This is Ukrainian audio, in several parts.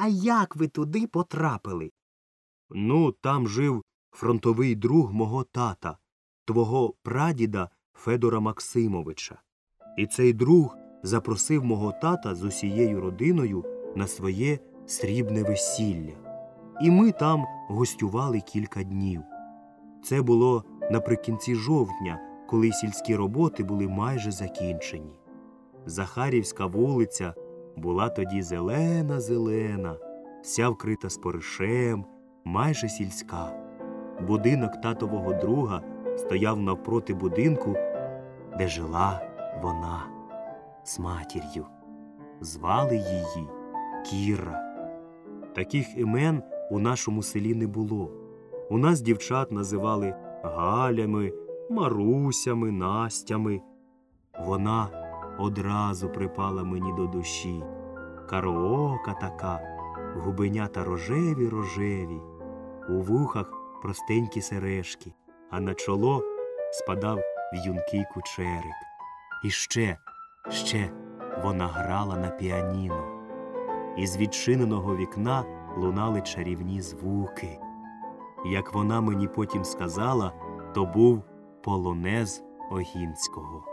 А як ви туди потрапили? Ну, там жив фронтовий друг мого тата, твого прадіда Федора Максимовича. І цей друг запросив мого тата з усією родиною на своє срібне весілля. І ми там гостювали кілька днів. Це було наприкінці жовтня, коли сільські роботи були майже закінчені. Захарівська вулиця була тоді зелена зелена, вся вкрита споришем, майже сільська. Будинок татового друга стояв навпроти будинку, де жила вона з матір'ю. Звали її Кіра. Таких імен у нашому селі не було. У нас дівчат називали Галями, Марусями, Настями. Вона одразу припала мені до душі. Кароока така, губенята рожеві рожеві, у вухах простенькі сережки, а на чоло спадав в'юнкий кучерик. І ще, ще вона грала на піаніно. Із відчиненого вікна лунали чарівні звуки. Як вона мені потім сказала, то був полонез Огінського.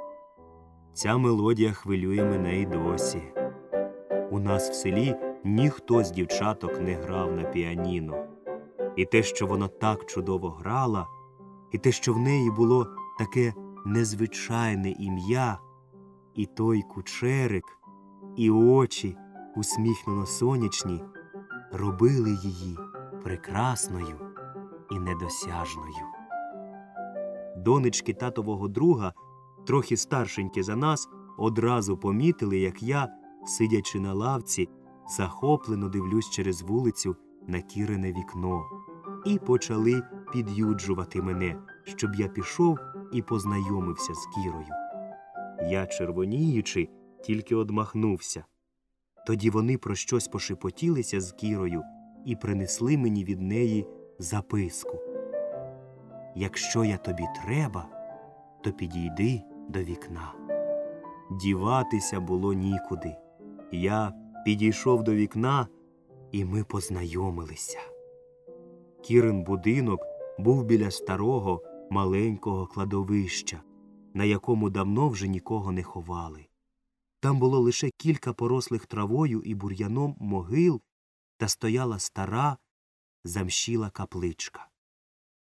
Ця мелодія хвилює мене й досі. У нас в селі ніхто з дівчаток не грав на піаніно. І те, що вона так чудово грала, і те, що в неї було таке незвичайне ім'я, і той кучерик, і очі, усміхнено сонячні, робили її прекрасною і недосяжною. Донечки татового друга, трохи старшенькі за нас, одразу помітили, як я, сидячи на лавці, захоплено дивлюсь через вулицю на кірине вікно, і почали під'юджувати мене, щоб я пішов і познайомився з кірою. Я, червоніючи, тільки одмахнувся. Тоді вони про щось пошепотілися з кірою і принесли мені від неї записку. Якщо я тобі треба, то підійди до вікна. Діватися було нікуди. Я підійшов до вікна, і ми познайомилися. Кірин будинок був біля старого маленького кладовища, на якому давно вже нікого не ховали. Там було лише кілька порослих травою і бур'яном могил, та стояла стара, замщіла капличка.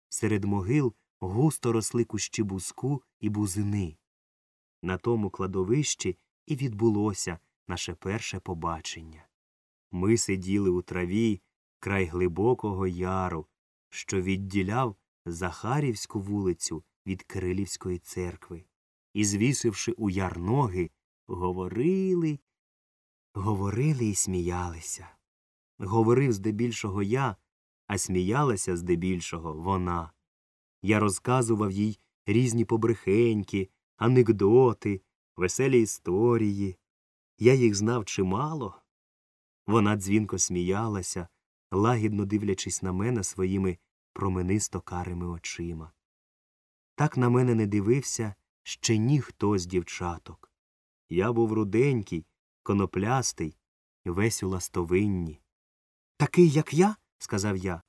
Серед могил густо росли кущі бузку і бузини. На тому кладовищі і відбулося наше перше побачення. Ми сиділи у траві край глибокого яру, що відділяв Захарівську вулицю від Кирилівської церкви, і, звісивши у яр ноги, говорили, говорили і сміялися. Говорив здебільшого я, а сміялася здебільшого вона. Я розказував їй різні побрехеньки, анекдоти, веселі історії. Я їх знав чимало. Вона дзвінко сміялася, лагідно дивлячись на мене своїми променисто карими очима. Так на мене не дивився ще ніхто з дівчаток. Я був руденький, коноплястий, весь у ластовинні. Такий, як я, сказав я.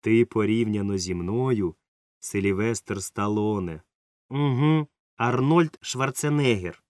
Ти порівняно зі мною, Сильвестр Сталоне. Угу, Арнольд Шварценеггер.